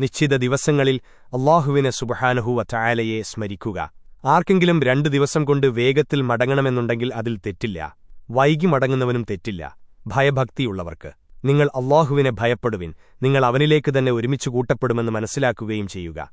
നിശ്ചിത ദിവസങ്ങളിൽ അള്ളാഹുവിനെ സുബഹാനഹുവ ചായാലയെ സ്മരിക്കുക. ആർക്കെങ്കിലും രണ്ടു ദിവസം കൊണ്ട് വേഗത്തിൽ മടങ്ങണമെന്നുണ്ടെങ്കിൽ അതിൽ തെറ്റില്ല. വൈകി മടങ്ങുന്നവനും തെറ്റില്ല. ഭയഭക്തിയുള്ളവർക്ക്. നിങ്ങൾ അള്ളാഹുവിനെ ഭയപ്പെടുവിൻ. നിങ്ങൾ അവനിലേക്ക് തന്നെ ഒരുമിച്ചു കൂട്ടപ്പെടുമെന്ന് മനസ്സിലാക്കുകയും ചെയ്യുക.